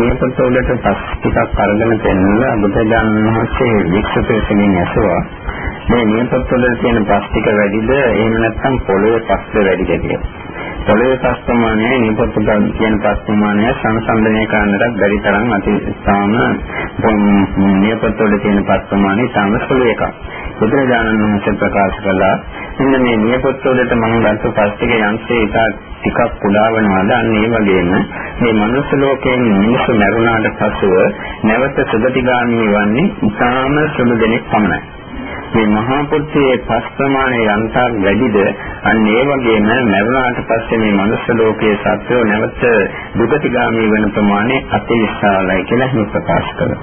මේ පොතවලට පස් ටිකක් අරගෙන දෙන්නලා බුදුදහම වහන්සේ වික්ෂිතයෙන් ඇසුවා මේ මේ පොතවල තියෙන පස් ටික වැඩිද එහෙම නැත්නම් පොළොවේ පස්ද වැඩිද කියලා. පොළොවේ පස් ප්‍රමාණය මේ පොතවල කියන පස් ප්‍රමාණය සංසන්දනය කරන්නට බැරි තරම් අතිශාම මේ පොතවල තියෙන පස් ප්‍රමාණය තාම සුළු එකක්. බුදුරජාණන් වහන්සේ ප්‍රකාශ කළා මෙන්න මේ නියපොත්වලට මම ගත්ත පස් ටික යම්සේ එක ටිකක් කුඩා වෙනවාද අන්න ඒ වගේම මේ මනුස්ස ලෝකයෙන් මිනිස්සු මරුණාට පසුව නැවත සුගතිගාමී වන්නේ ඉතාම සුළු දෙනෙක් පමණයි. මේ මහා පුත්‍රයේ පස් ප්‍රමාණය යන්තම් වැඩිද අන්න ඒ වගේම මරුණාට පස්සේ මේ මනුස්ස ලෝකයේ සත්වෝ නැවත දුගතිගාමී වෙන ප්‍රමාණය අතිවිශාලයි කියලා හිම ප්‍රකාශ කළා.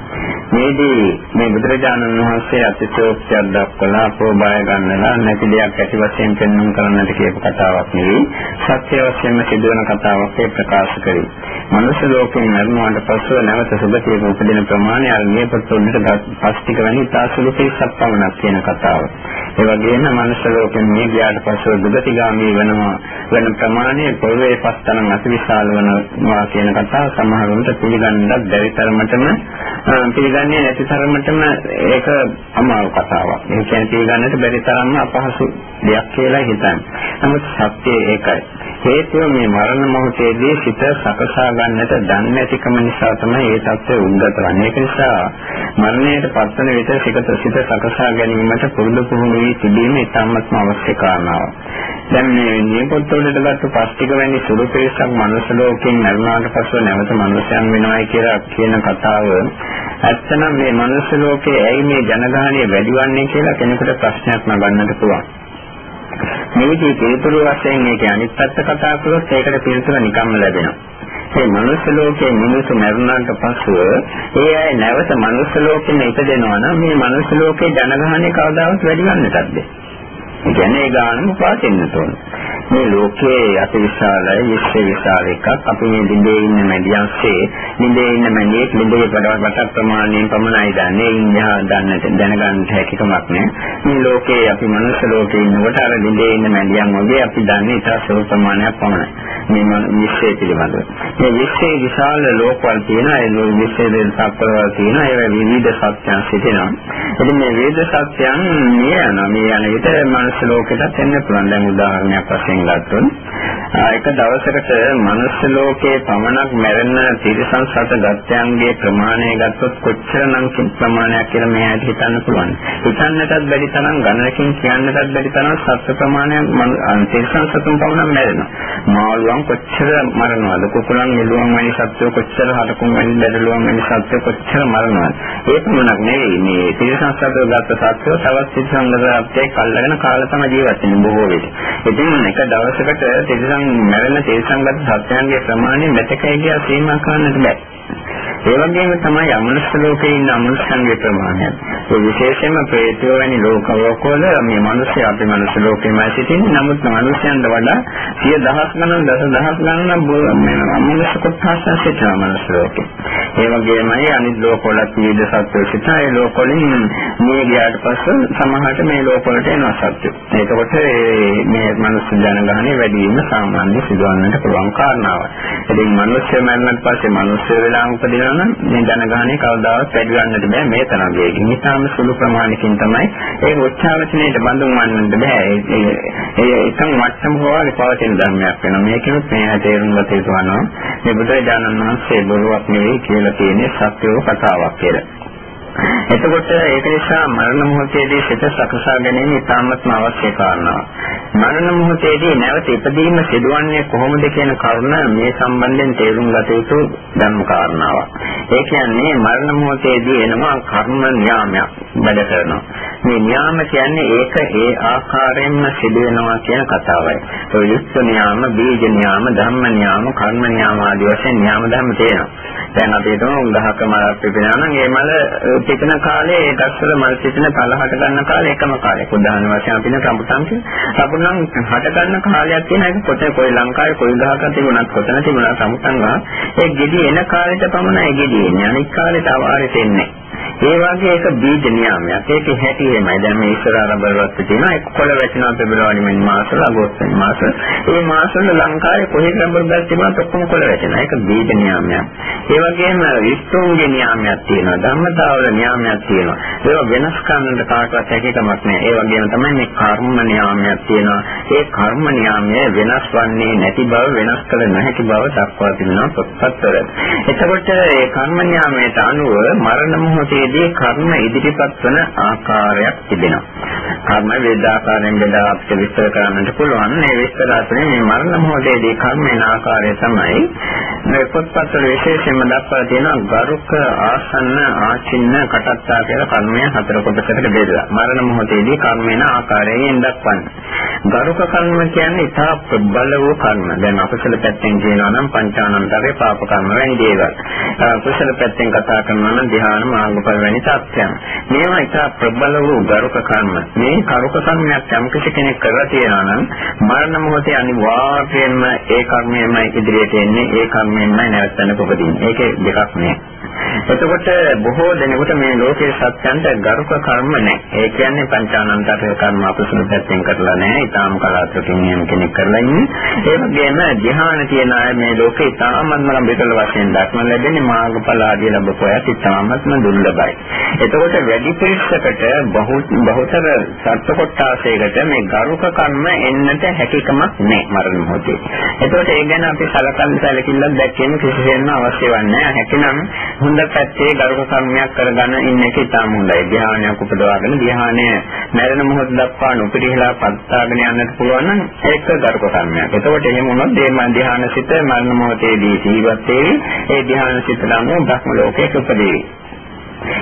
මේදී මේ බුදුරජාණන් වහන්සේ අතිශෝක්තියක් දක්වලා ප්‍රෝභාය ගන්නලා නැති දෙයක් ඇති වශයෙන් පෙන්වන්න කරන්නට කියපු කතාවක් නෙවෙයි සත්‍ය වශයෙන්ම සිදුවන කතාවක් ඒ ප්‍රකාශ කරේ. මනුෂ්‍ය ලෝකයෙන් මරණයට පසුව නැවත සුගතියක උපදින ප්‍රමාණය අර මේ පොතොන්නට පස්තික වැනි තාසුළු පිරිසක් පමණක් කියන කතාව. ඒ වගේම මනුෂ්‍ය ලෝකයෙන් මේ ගියාට පසුව දුගතිගාමී වෙනවා වෙන ප්‍රමාණය පොළවේ පස්තන අතිවිශාල වෙනවා කියන කතාව සමහරවිට පිළිගන්නත් බැරි තරමටම පිළිගන්න පිළිගන්නේ නැති තරමටම ඒක අමාරු කතාවක්. ඒ කියන්නේ පිළිගන්නට බැරි තරම්ම අපහසු දෙයක් කියලා හිතන්නේ. නමුත් සත්‍යය ඒකයි. හේතුව මේ මරණ මොහොතේදී සිත සකසා ගන්නට දන්නේ නැතිකම නිසා තමයි ඒ தත්ත්වය උද්ගත වන්නේ. ඒක නිසා මරණයට පත්වන විට සිත සිත සකසා ගැනීමට පුරුදු පුහුණු වී තිබීම ඉතාමත්ම අවශ්‍ය කාරණාවක්. දැන් මේ නියපොත්තවලට ගත්ත පස්තික වැනි සුළු පිරිසක් මනුස්ස ලෝකයෙන් මරුණාට පස්ව නැවත මනුස්සයන් වෙනවායි කියලා කියන කතාව ඇත්තනම් මේ මනුස්ස ලෝකයේ ඇයි මේ ජනගහනය වැඩිවන්නේ කියලා කෙනෙකුට ප්‍රශ්නයක් නගන්නට පුළුවන්. මේ විදිහේ පිළිතුරු වශයෙන් මේක අනිත් පැත්ත කතා කළොත් ඒකට පිළිතුර නිකම්ම ලැබෙනවා. මේ මනුස්ස ලෝකයේ මිනිස්සු මරුණාට පස්සෙ ඒ අය නැවත මනුස්ස ලෝකෙම ඉපදෙනවා නම් මේ මනුස්ස ලෝකයේ ජනගහනය කවදාවත් වැඩි වෙන්නටද? ඒ කියන්නේ ඒ ගානම පාසෙන්න තෝරන. මේ ලෝකයේ අතිවිශාලයි විශ්ව විශාල එකක්. අපි මේ දිඳේ ඉන්න මැදියන්සේ දිඳේ ඉන්න මැදියේ දිඳේ වඩාත් ප්‍රමාණයෙන් පමණයි දන්නේ. ඉන්දියා දන්නට දැනගන්න හැකියාවක් නෑ. මේ ලෝකයේ අපි මනුෂ්‍ය ලෝකේ ඉන්නකොට අර දිඳේ ඉන්න මැදියන් වගේ අපි දන්නේ ඉතා සුළු ප්‍රමාණයක් පමණයි. මේ විශ්වය පිළිබඳව. මේ විශ්වයේ විශාල ලෝකවල තියෙන ඒ විශ්වයේ දෙසක්වල තියෙන ඒ විවිධ සත්‍යයන් සිටිනවා. ඉතින් මේ විවිධ සත්‍යයන් මේ යන මේ යන විට මනුස්ස ලෝකෙටත් එන්න පුළුවන්. දැන් උදාහරණයක් වශයෙන් ගත්තොත් එක දවසකට මනුස්ස ලෝකයේ පමණක් මැරෙන තිරිසන් සත ගත්‍යන්ගේ ප්‍රමාණය ගත්තොත් කොච්චරනම් ප්‍රමාණයක් කියලා මේ ඇයි හිතන්න පුළුවන්. හිතන්නටත් බැරි තරම් ගණනකින් කියන්නටත් බැරි තරම් සත්ත්ව ප්‍රමාණයක් තිරිසන් සතුන් පමණක් මැරෙනවා. මාළුවන් කොච්චර මරනවද? කුකුලන් නිලුවන් වැනි සත්ත්ව කොච්චර හරකුන් වැනි බැදළුවන් වැනි සත්ත්ව කොච්චර මරනවද? ඒ පමණක් නෙවෙයි මේ තිරිසන් සත්ත්ව ගත්ත සත්ත්ව තවත් තිරිසන් ගතත් කල්ලාගෙන කාල තමයි ජීවත් වෙන්නේ බොහෝ විට. ඉතින් එක දවසකට තිරිසන් මැරෙන තිරිසන්ගත සත්‍යයන්ගේ ප්‍රමාණය මෙතකයි කියලා සීමා කරන්නට බෑ. ඒ වගේම තමයි අමනුෂ්‍ය ලෝකේ ඉන්න අමනුෂ්‍යන්ගේ ප්‍රමාණය. ඒ විශේෂයෙන්ම ප්‍රේතයෝ වැනි ලෝකවල මේ මිනිස්සු අපි මනුෂ්‍ය ලෝකෙමයි සිටින්නේ. නමුත් මනුෂ්‍යයන්ට වඩා සිය දහස් ගණන් දස දහස් ගණන් මේ අමනුෂ්‍ය කොටස් සිටින මනුෂ්‍ය ලෝකේ. ඒ වගේමයි අනිත් ලෝකවලත් විවිධ සත්ත්ව සිටින. ඒ ලෝකවලින් මේ ගියාට පස්සේ සමහරට මේ ලෝකවලට එනවා සත්ත්ව. එතකොට මේ මනුෂ්‍ය ජනගහනය වැඩි වීම සාමාන්‍ය සිදුවන්නට පුළුවන් කාරණාවක්. ඉතින් මනුෂ්‍ය මරණයට පස්සේ මනුෂ්‍ය වෙලා උපදිනවා නම් මේ ජනගහනය කවදාවත් වැඩි වන්නට බෑ මේ තරම් වේගින්. ඉතාම සුළු ප්‍රමාණකින් තමයි ඒ උච්චාවචනයට බඳුන් වන්නට බෑ. ඒ ඒ එකම මට්ටම හොවාගේ පවතින ධර්මයක් වෙනවා. මේකෙනුත් මේ තේරුම් ගත යුතු වනවා. මේ බුදුරජාණන් වහන්සේ බොරුවක් නෙවෙයි කියලා තියෙන්නේ සත්‍යව කතාවක් කියලා. එතකොට ඒක නිසා මරණ මොහොතේදී සිත සකසා ගැනීම ඉතාමත්ම අවශ්‍ය කාරණාවක්. මරණ මොහොතේදී නැවත ඉපදීම සිදුවන්නේ කොහොමද කියන කරුණ මේ සම්බන්ධයෙන් තේරුම් ගත යුතු ධර්ම කාරණාවක්. ඒ කියන්නේ මරණ මොහොතේදී එනවා කර්ම න්යාමයක් වැඩ කරනවා. මේ න්යාම කියන්නේ ඒක ඒ ආකාරයෙන්ම සිදු වෙනවා කියන කතාවයි. ඒ යුක්ත න්යාම, බීජ න්යාම, ධම්ම න්යාම, කර්ම න්යාම ආදී වශයෙන් න්යාම ධර්ම තියෙනවා. දැන් අපි හිතමු ගහක මලක් පිපෙනවා නම් ඒ මල පිපෙන කාලේ ඒ ගස්වල මල් පිපෙන පළ හට ගන්න කාලේ එකම කාලයක්. උදාහරණ වශයෙන් අපි න රඹුටන් කියන රඹුටන් හට ගන්න කාලයක් තියෙන එක කොතේ කොයි ලංකාවේ කොයි ගහක තිබුණත් කොතන තිබුණත් රඹුටන් ගහ ඒ ගෙඩි එන කාලෙට පමණයි ගෙඩි එන්නේ. අනිත් කාලෙට අවාරෙට එන්නේ ඒ වගේ එක බීජ නියාමයක්. ඒකේ හැටි එහෙමයි. දැන් මේ ඉස්සර ආරම්භවත් තියෙනවා. ඒක කොළ වැටෙනවා පෙබරවාරි මැනි මාසවල අගෝස්තු මාසවල. ඒ මාසවල ලංකාවේ කොහේ රබර්බල් තිබුණත් ඔක්කොම කොළ වැටෙනවා. ඒක බීජ නියාමයක්. ඒ වගේම විස්තුන්ගේ නියාමයක් තියෙනවා. ධම්මතාවල නියාමයක් තියෙනවා. ඒක වෙනස් කරන්නට කාටවත් හැකියාවක් නැහැ. ඒ වගේම තමයි මේ කර්ම නියාමයක් තියෙනවා. ඒ කර්ම නියාමය වෙනස් වන්නේ නැති බව වෙනස් කළ නොහැකි බව දක්වා තිබෙනවා පොත්පත්වල. එතකොට ඒ කර්ම නියාමයට අනුව මරණ මොහොතේදී කර්ම ඉදිරිපත් වන ආකාරයක් තිබෙනවා. කර්ම වේදාකාරයෙන් බෙදා අපිට විස්තර කරන්නට පුළුවන්. මේ විස්තර අතරින් මේ මරණ මොහොතේදී කර්ම වෙන ආකාරය තමයි මේ පොත්පත්වල විශේෂයෙන්ම දක්වලා තියෙනවා ගරුක ආසන්න ආචින්න කටත්තා කියලා කර්මය හතර කොටසකට බෙදලා. මරණ මොහොතේදී කර්ම වෙන ආකාරයෙන් දක්වන්නේ. ගරුක කර්ම කියන්නේ ඉතා ප්‍රබල වූ කර්ම. දැන් අකුසල පැත්තෙන් කියනවා නම් පංචානන්තරේ පාප කර්ම වැනි දේවල්. කුසල පැත්තෙන් කතා කරනවා නම් ධ්‍යාන මාර්ගඵල වැනි තත්ත්වයන්. මේවා ඉතා ප්‍රබල වූ ගරුක කර්ම. මේ කරුක කර්මයක් යම් කෙනෙක් කරලා තියෙනවා නම් මරණ මොහොතේ අනිවාර්යයෙන්ම ඒ කර්මයමයි ඉදිරියට එන්නේ ඒ කර්මයෙන්මයි නැවතන උපදින්නේ. ඒකේ දෙකක් නෑ. එතකොට බොහෝ දෙනෙකුට මේ ලෝකයේ සත්‍යන්ට ගරුක කර්ම නැහැ. ඒ කියන්නේ පංචානන්තර කර්ම අපසුන පැත්තෙන් කරලා නැහැ. ඊටාම කලාතුරකින් නියම කෙනෙක් කරලා ඉන්නේ. ඒ වගේම ධ්‍යාන තියන අය මේ ලෝකේ ඊටාමත්ම ලැබෙතල වශයෙන් දක්න ලැබෙන්නේ මාර්ගඵල ආදී ලැබපුවාට ඊටාමත්ම දුර්ලභයි. එතකොට වැඩි පිරිසකට බහුතර සත්‍ය කොටාසයකට මේ ගරුක කර්ම එන්නට හැකියාවක් නැහැ මරණ මොහොතේ. එතකොට ඒ ගැන අපි සලකන්න සැලකිල්ලක් දැක්කේම කිසිසේත්ම අවශ්‍ය වන්නේ නැහැ. හැකිනම් හොඳ පැත්තේ ගරුක කර්මයක් කරගෙන ඉන්න එක ඉතාම හොඳයි. ධ්‍යානයක් උපදවාගෙන ධ්‍යානය මරණ මොහොත දක්වා නොපිරිහිලා පත්තාගෙන යන්නට පුළුවන් නම් ඒක ගරුක කර්මයක්. එතකොට එහෙම වුණොත් මේ ධ්‍යානසිත මරණ මොහොතේදී ජීවත් වෙවි. ඒ ධ්‍යානසිත නම් බ්‍රහ්ම ලෝකයක උපදේවි.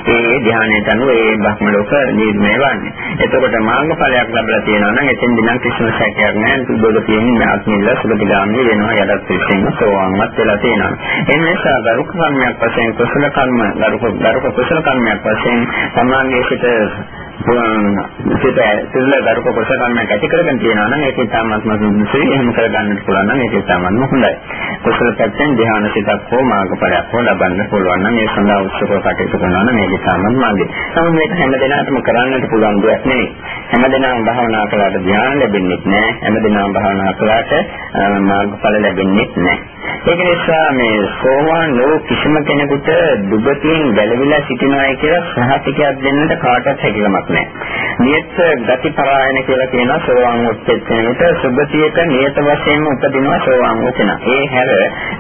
ඒ ධ්‍යානයට අනුව ඒ බ්‍රහ්ම ලෝක නිර්මය වන්නේ. එතකොට මාර්ගඵලයක් ලැබලා තියෙනවා නම් එතෙන් දිනම් කිසිම සැකයක් නැහැ. සුබෝධ කියන්නේ ආත්මිල්ල සුබතිගාමී වෙනවා යටත් පිටින් සෝවාන්වත් වෙලා තියෙනවා. ඒ නිසා ගරුක කර්මයක් වශයෙන් කුසල කර්ම ගරුක ගරුක කුසල කර්මයක් වශයෙන් සමාන්ගේ සිට සිත සිල්ල දරුක කුසලකර්මයක් ඇති කරගෙන තියෙනවා නම් ඒක ඉතාමත්ම සුදුසුයි. එහෙම කරගන්නත් පුළුවන් නම් ඒක ඉතාමත්ම හොඳයි. කුසල පැත්තෙන් ධ්‍යාන සිතක් හෝ මාර්ගඵලයක් හෝ ලබන්න පුළුවන් නම් ඒ සඳහා උත්සව කටයුතු කරනවා නම් ඒක ඉතාමත් මාර්ගය. නමුත් මේක හැමදෙනාටම කරන්නට පුළුවන් දෙයක් නෙවෙයි. හැමදෙනාම භාවනා කළාට ධ්‍යාන ලැබෙන්නේ නැහැ. හැමදෙනාම භාවනා කළාට මාර්ගඵල ලැබෙන්නේ නැහැ. ඒක නිසා මේ සෝවාන් වූ කිසිම කෙනෙකුට දුගතියෙන් ගැලවිලා සිටිනවායි කියලා සහතිකයක් දෙන්නට කාටවත් හැකියාවක් නැහැ. නියත ගති පරායන කියලා කියන සෝවාන් උත්පත්තියට සුගතියක නියත වශයෙන්ම උපදිනවා සෝවාන් වුණා. ඒ හැර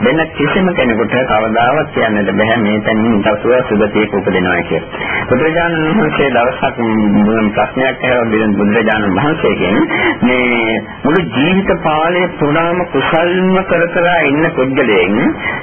වෙන කිසිම කෙනෙකුට කවදාවත් කියන්නට බෑ මේ තැනින් පසුව සුගතියක උපදිනවා කියලා. බුදුරජාණන් වහන්සේ දවසක් ප්‍රශ්නයක් ඇහුවා බුදුරජාණන් වහන්සේගෙන් මේ මුළු ජීවිත කාලය පුරාම කුසල්ම කර කර ඉන්න පුද්ගලයන්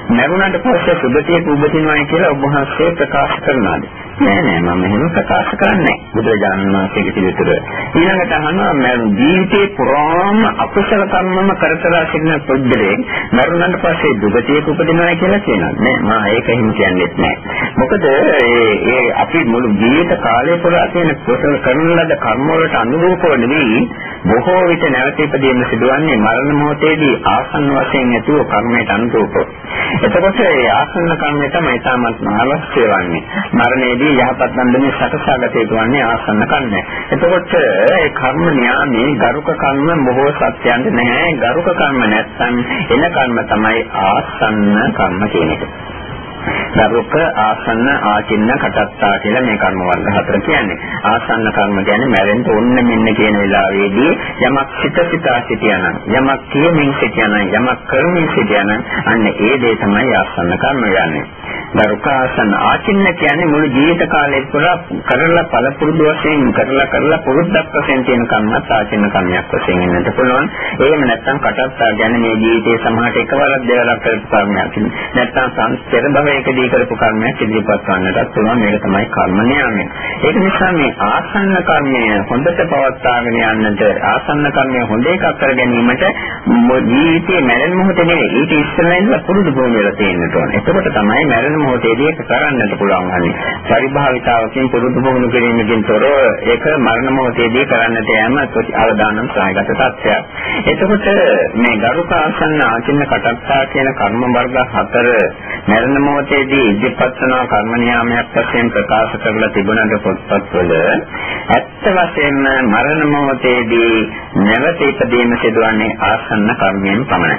මරුණාට පස්සේ සුගතියක උපදිනවා කියලා ඔබ වහන්සේ ප්‍රකාශ කරනවාද? නෑ නෑ මම එහෙම ප්‍රකාශ කරන්නේ නෑ. බුදුරජාණන් වහන්සේගේ පිළිතුර. ඊළඟට අහනවා මම ජීවිතේ පුරාම අකුසල කර්මම කරතලා සිටින පුද්ගලයෙක් මරුණාට පස්සේ දුගතියක උපදිනවා කියලා කියනවා. නෑ මම ඒක එහෙම කියන්නේ නෑ. මොකද ඒ අපි මුළු ජීවිත කාලය පුරා තියෙන කුසල කරන ලද කර්ම වලට අනුරූපව නෙවෙයි බොහෝ විට නැවත ඉපදීම සිදුවන්නේ මරණ මොහොතේදී ආසන්න වශයෙන් ඇතුව කර්මයට අනුරූපව. එතකොට ඒ ආසන්න කර්මය තමයි තමත් අවශ්‍ය වන්නේ. මරණයේදී යහපත් නන්දනේ සකසාගත යුතු වන්නේ ආසන්න කර්මය. එතකොට ඒ කර්ම න්යාමේ ගරුක කර්ම බොහෝ සත්‍යයන්ට නැහැ. ගරුක කර්ම නැත්නම් එන කර්ම තමයි ආසන්න කර්ම කියන එක. දරුක ආසන්න ආචින්න කටත්තා කියලා මේ කර්ම වර්ග හතර කියන්නේ. ආසන්න කර්ම කියන්නේ මැරෙන්න ඕන්න මෙන්න කියන වෙලාවේදී යමක් සිත සිතා සිටියානම් යමක් කියමින් සිටියානම් යමක් කරමින් සිටියානම් අන්න ඒ දේ තමයි ආසන්න කර්ම යන්නේ. දරුක ආසන්න ආචින්න කියන්නේ මුළු ජීවිත කාලය පුරා කරලා පළපුරුදු වශයෙන් කරලා කරලා පුරුද්දක් වශයෙන් තියෙන කර්මත් ආචින්න කර්මයක් වශයෙන් ඉන්නට පුළුවන්. එහෙම නැත්නම් කටත්තා කියන්නේ මේ ජීවිතයේ සමහරට එකවරක් දෙවරක් කරපු කර්මයක්. නැත්නම් සංස්කෘත භවයකදී කරපු කර්මයක් ඉදිරිපත් කරන්නටත් පුළුවන් මේක තමයි කර්ම නියමය. ඒක නිසා මේ ආසන්න කර්මය හොඳට පවත්වාගෙන යන්නට ආසන්න කර්මය හොඳ එකක් කර ගැනීමට ජීවිතයේ මරණ මොහොතේ නෙවෙයි ඊට ඉස්සෙල්ලා ඉඳලා පුරුදු භූමිය වල තියෙන්න ඕන. එතකොට තමයි මරණ මොහොතේදී ඒක කරන්නට පුළුවන් වන්නේ. පරිභාවිතාවකින් පුරුදු පුහුණු කිරීමකින් තොරව ඒක මරණ මොහොතේදී කරන්නට යෑම අවදානම් සායගත තත්ත්වයක්. එතකොට මේ ගරුකාසන්න ආචින්න කටත්තා කියන කර්ම වර්ග හතර මරණ මොහොතේදී ඉදිරිපත් කරන කර්ම නියාමයක් වශයෙන් ප්‍රකාශ කරලා තිබුණාට පොත්පත්වල ඇත්ත වශයෙන්ම මරණ මොහොතේදී නැවත ඉපදීම සිදුවන්නේ ආසන්න කර්මයෙන් පමණයි.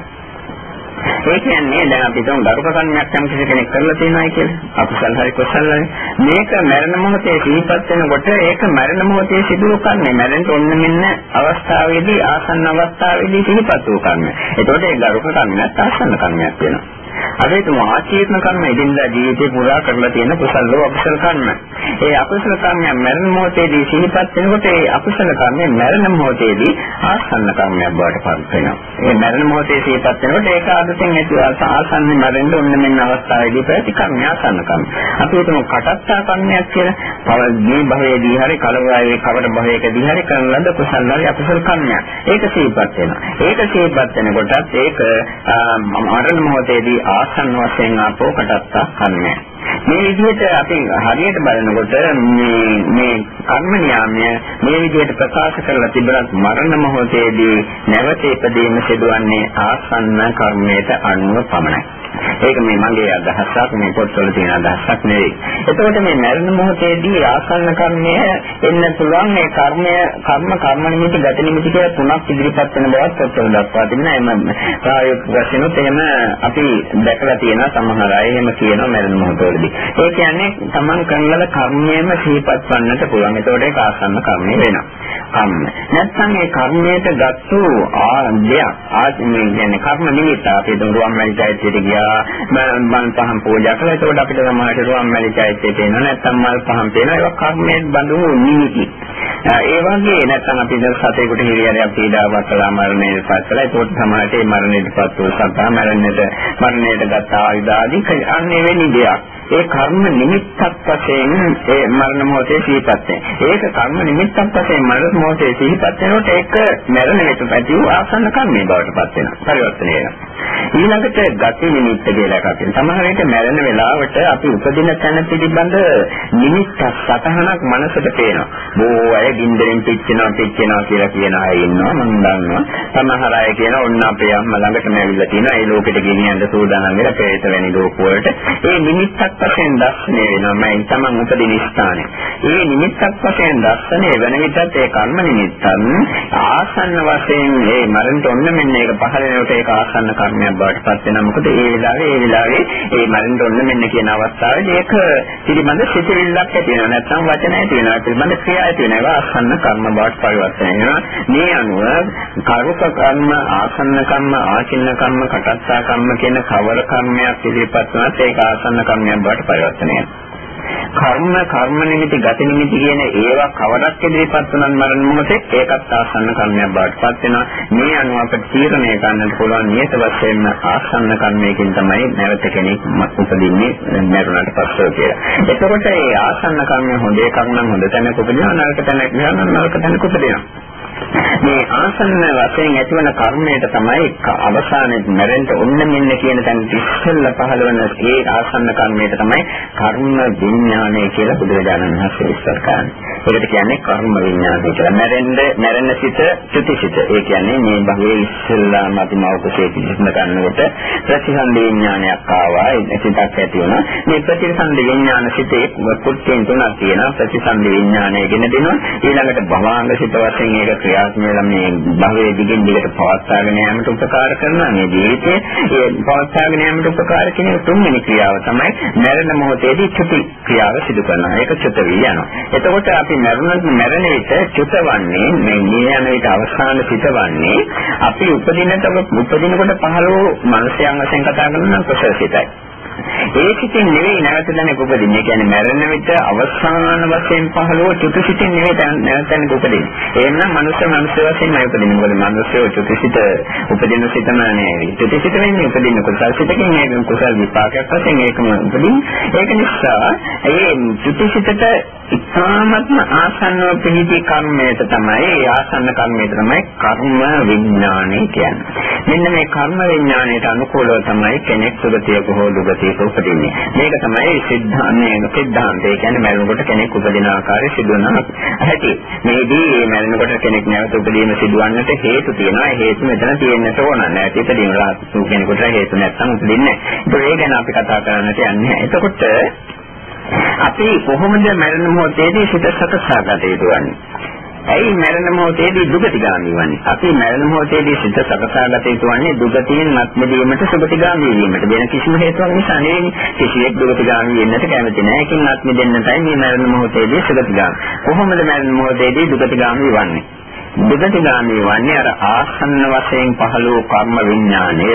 ඒ කියන්නේ දැන් අපි හිතමු දරුක කර්මයක් යම් කිසි කෙනෙක් කරලා තියෙනවායි කියලා. අකුසල් හරි කුසල් හරි. මේක මරණ මොහොතේ සිහිපත් වෙනකොට ඒක මරණ මොහොතේ සිදු කරන්නේ මරණ ඔන්න මෙන්න අවස්ථාවේදී ආසන්න අවස්ථාවේදී සිහිපත් වූ කර්මය. ඒතකොට ඒ දරුක කර්මයක් ආසන්න කර්මයක් වෙනවා. අපි හිතමු ආචීර්ණ කර්ම ඉදින්දා ජීවිතේ පුරා කරලා තියෙන කුසල ලෝ අකුසල කර්ම. ඒ අකුසල කර්මයන් මරණ මොහොතේදී සිහිපත් වෙනකොට ඒ අකුසල කර්මය මරණ මොහොතේදී ආසන්න කර්මයක් බවට පත් වෙනවා. ඒ මරණ මොහොතේ සිහිපත් වෙනකොට ඒක ආදතෙන් ඇති ආසන්න මරෙන්න ඔන්න මෙන්න අවස්ථාවේදී ප්‍රති කර්මය ආසන්න කර්ම. අපි හිතමු කටත්තා කර්මයක් කියලා. පව මේ භවයේදී හරි කලවයේ කවර භවයකදී හරි කරන ලද කුසල හරි අකුසල කර්මයක්. ඒක සිහිපත් වෙනවා. ඒක සිහිපත් වෙනකොටත් ඒක මරණ මොහොතේදී ආසන්න වශයෙන් ආපෝ කටත්ත කර්මය. මේ විදිහට අපි හරියට බලනකොට මේ මේ කර්ම නියාමය මේ විදිහට ප්‍රකාශ කරලා තිබුණත් මරණ මොහොතේදී නැවත ඉපදීම සිදුවන්නේ ආසන්න කර්මයට අනුව පමණයි. ඒක මේ මගේ අදහසක් මේ පොත්වල තියෙන අදහසක් නෙවෙයි. එතකොට මේ මරණ මොහොතේදී ආසන්න කර්මය එන්න පුළුවන් මේ කර්මය කර්ම කර්ම නිමිති ගත නිමිති කියලා තුනක් ඉදිරිපත් වෙන බවත් පොත්වල දක්වා තිබෙනවා. එම ප්‍රායෝගික වශයෙන්ත් එහෙම අපි දැකලා තියෙනවා සමහර අය එහෙම කියනවා මරණ මොහොතවලදී. ඒ කියන්නේ Taman කරන ලද කර්මයේම සිහිපත් වන්නට පුළුවන්. එතකොට ඒක ආසන්න කර්මය වෙනවා. කර්ම. නැත්නම් මේ කර්මයට ගත්තු ආදයක් ආ මේ කියන්නේ කර්ම නිමිත්ත අපි දුරුවන් මැලිතයිට ගියා කියලා මල් පහන් පූජා කළා. ඒකෝට අපිට සමාජ රුවන් මැලි චෛත්‍යය පේනවා. නැත්නම් මල් පහන් පේනවා. ඒක කර්මයෙන් බඳු නිමිති. ඒ වගේ නැත්නම් අපි දැන් සතේකට හිරියරයක් පීඩාවක් කළා මරණයට පත් කළා. ඒකෝට සමාජයේ මරණයට පත් වූ සතා මරණයට මරණයට ගත ආයුධ ආදී අන්නේ වෙනි දෙයක්. ඒ කර්ම නිමිත්තක් වශයෙන් ඒ මරණ මොහොතේ සිහිපත් වෙනවා. ඒක කර්ම නිමිත්තක් වශයෙන් මරණ මොහොතේ සිහිපත් වෙනකොට ඒක මරණ වෙත පැති වූ ආසන්න කර්මයේ බවට පත් වෙනවා. පරිවර්තනය වෙනවා. ඊළඟට ගති නිමිත්ත කියලා එකක් තියෙනවා. සමහර විට මැරෙන වෙලාවට අපි උපදින තැන පිළිබඳ නිමිත්තක් සතහනක් මනසට පේනවා. බොහෝ අය ගින්දරෙන් පිච්චෙනවා පිච්චෙනවා කියලා කියන අය ඉන්නවා මම දන්නවා. සමහර අය කියන ඔන්න අපේ අම්මා ළඟටම ඇවිල්ලා තියෙනවා. ඒ ලෝකෙට ගෙනියන්න සූදානම් වෙලා ප්‍රේත වැනි ලෝක වලට. ඒ නිමිත්තක් වශයෙන් දැක්නේ වෙනවා මම තමන් උපදින ස්ථානේ. ඒ නිමිත්තක් වශයෙන් දැක්නේ වෙන විටත් ඒ කර්ම නිමිත්තන් ආසන්න වශයෙන් ඒ මරණට ඔන්න මෙන්න ඒක පහළ වෙනකොට ඒක ආසන්න කර්මයක් බවට පත් වෙනවා. මොකද ඒ වෙලාවේ ඒ වෙලාවේ ඒ මරණ ඔන්න මෙන්න කියන අවස්ථාවේදී ඒක පිළිබඳ සිතිවිල්ලක් ඇති වෙනවා. නැත්නම් වචන ඇති වෙනවා. පිළිබඳ ක්‍රියා ඇති වෙනවා. ඒවා ආසන්න කර්ම බවට පරිවර්තනය වෙනවා. මේ අනුව කාරුක කර්ම, ආසන්න කර්ම, ආචින්න කර්ම, කටත්තා කර්ම කියන කවර කර්මයක් ඉදිරිපත් වුණත් ඒක ආසන්න කර්මයක් බවට පරිවර්තනය වෙනවා. කර්ම කර්ම නිමිති ගත නිමිති කියන ඒවා කවරක් ඉදිරිපත් වුණත් මරණ මොහොතේ ඒකත් ආසන්න කර්මයක් බවට පත් වෙනවා මේ අනුව අපිට තීරණය ගන්නට පුළුවන් නියත වශයෙන්ම ආසන්න කර්මයකින් තමයි නැවත කෙනෙක් උපදින්නේ මරුණාට පස්සේ කියලා. එතකොට මේ ආසන්න කර්මය හොඳ එකක් නම් හොඳ තැනක උපදිනවා නරක තැනක නරක තැනක උපදිනවා. මේ ආසන්න වශයෙන් ඇතිවන කර්මයට තමයි අවසානයේ මැරෙන්න ඔන්න මෙන්න කියන තැන ඉස්සෙල්ල පහළවන ඒ ආසන්න කර්මයට තමයි කර්ම විඥානය කියලා බුදුරජාණන් වහන්සේ විස්තර කරන්නේ. ඒකට කියන්නේ කර්ම විඥානය කියලා. මැරෙන්න මැරෙන සිත චුතිසිත. ඒ කියන්නේ මේ භවයේ ඉස්සෙල්ලාම අපි මෞකසේ පිළිසින ගන්නකොට ප්‍රතිසන්දි විඥානයක් ආවා. සිතක් ඇති වුණා. මේ ප්‍රතිසන්දි විඥාන සිතේ කුට්ටෙන් තුනක් තියෙනවා. ප්‍රතිසන්දි විඥානය ගෙන දෙනවා. ඊළඟට භවාංග සිත වශයෙන් ඒක ක්‍රියාත්මක වෙලා මේ භවයේ දිගින් දිගට පවත්වාගෙන යාමට උපකාර කරනවා. මේ ජීවිතේ ඒ පවත්වාගෙන යාමට උපකාර කියන තුන්වෙනි ක්‍රියාව තමයි මරණ මොහොතේදී චුති ක්‍රියාව සිදු කරනවා. ඒක චුත වී යනවා. එතකොට අපි මරණ මරණ විට චුතවන්නේ මේ නියම විට අවසාන සිටවන්නේ අපි උපදිනට උපදිනකොට පහළ වූ මනසයන් වශයෙන් කතා කරනවා කුසල සිතයි ඒ සිතින් නෙවෙයි නැවත දැනෙක උපදින්නේ. ඒ කියන්නේ මරණ විට අවසාන වශයෙන් පහළව චුතිසිතින් නෙවෙයි නැවත දැනෙක උපදින්නේ. එහෙනම් මනුෂ්‍ය මනුෂ්‍ය වශයෙන් නයි උපදින්නේ. මොකද මනුෂ්‍යව චුතිසිත උපදින සිතම නෙවෙයි. චුතිසිත වෙන්නේ උපදින්න කුසල් සිතකින් ඒක කුසල් විපාකයක් වශයෙන් ඒකම උපදින්නේ. ඒක නිසා ඒ චුතිසිතට ඉතාමත්ම ආසන්නව පිළිදි කර්මයට තමයි ආසන්න කර්මයට තමයි කර්ම විඥානය කියන්නේ. මෙන්න මේ කර්ම විඥානයට අනුකූලව තමයි කෙනෙක් සුගතියක හෝ දුගතිය දුගතියක උපදින්නේ. මේක තමයි සිද්ධාන්නේ සිද්ධාන්තය කියන්නේ මරණකොට කෙනෙක් උපදින ආකාරය සිදුවන හැටි. මේදී මේ මරණකොට කෙනෙක් නැවත උපදීම සිදුවන්නට හේතු තියෙනවා. ඒ හේතු මෙතන තියෙන්නට ඕන. නැති ඉතින් රාසු කෙනෙකුට හේතු නැත්නම් උපදින්නේ නැහැ. ඒක ගැන අපි කතා කරන්නට යන්නේ. එතකොට අපි කොහොමද මරණ මොහොතේදී සිත සකසා ගත යුතු වන්නේ? ඇයි මරණ මොහොතේදී දුගතිගාමී වන්නේ? අපි මරණ මොහොතේදී සිත සකසාගත යුතු වන්නේ දුගතියෙන් මත්මදීමට සුගතිගාමී වීමට. වෙන කිසිම හේතුවක් නිසා නෙවෙයි. කිසියෙක් දුගතිගාමී වෙන්නට කැමති නැහැ. ඒකින් මත්මදෙන්නටයි මේ මරණ මොහොතේදී සුගතිගාමී. කොහොමද මරණ මොහොතේදී දුගතිගාමී වන්නේ? දුගතිගාමී වන්නේ අර ආසන්න වශයෙන් පහළ වූ කර්ම විඥාණය